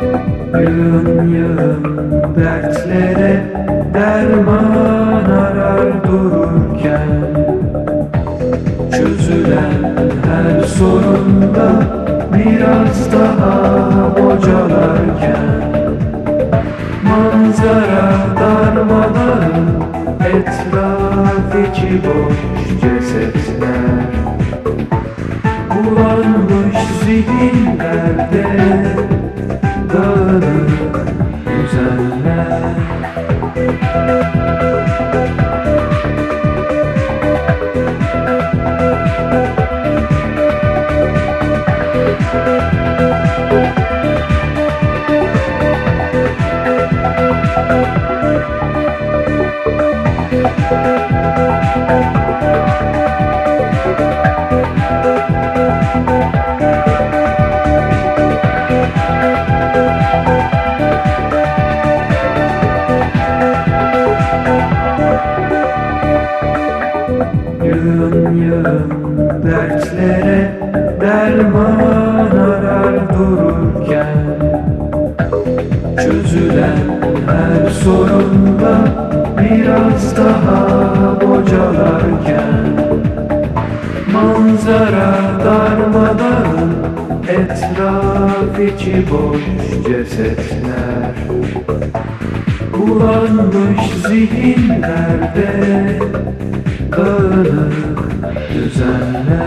Yığın yığın dertlere derman arar dururken. Çözülen her sorunda biraz daha bocalarken. Manzara darmaların etraf içi boş cesetler. Bulanmış zihinlerde Thank you. Yığın yığın dertlere derman arar dururken. Çözülen her sorunda biraz daha bocalarken. Manzara darmadan etraf içi boş cesetler Bulanmış zihinlerde dağınık düzenler